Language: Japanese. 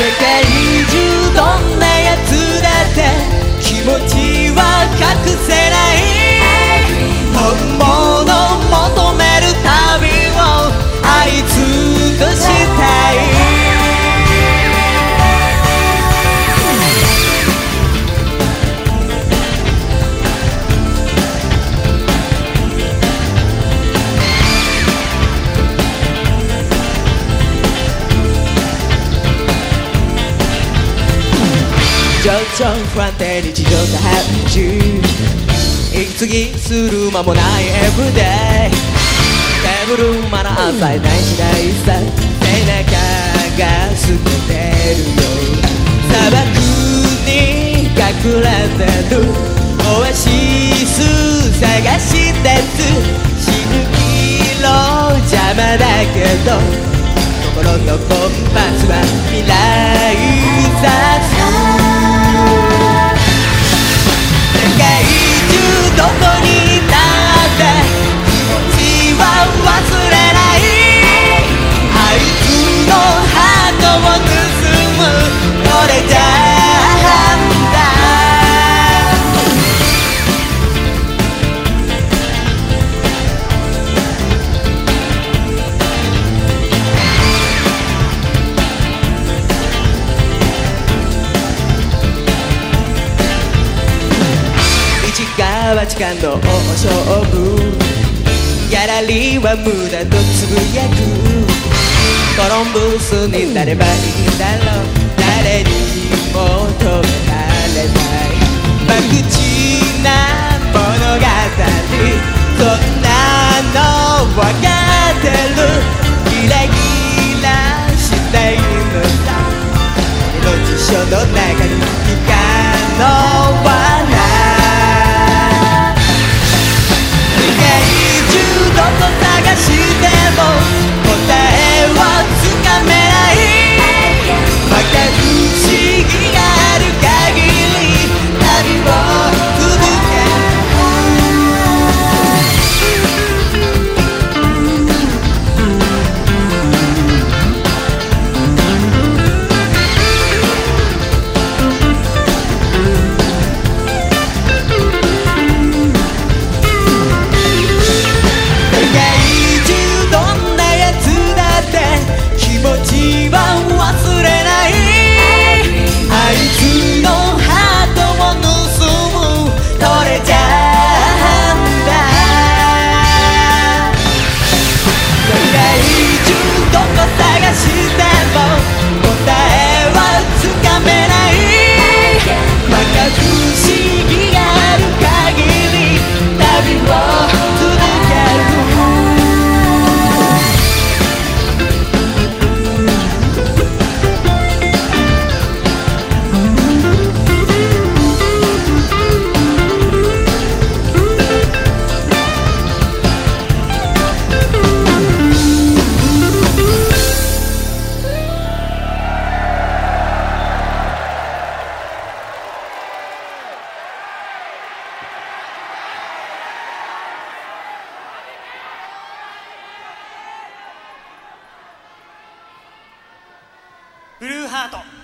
世界中どんな情緒不安定日常茶飯事息継ぎする間もない everyday テーブルマナーさえない時代さ背中が透けてるよ。砂漠に隠れてるオアシス探してつ蜃気楼邪魔だけど心のコか八かの大勝負ギャラリーは無駄とつぶやくコロンブスになればいいんだろう誰にも止められない。無口な物語そんなの分かってるギラギラしたいのさの辞書の中に不こ探しブルーハート。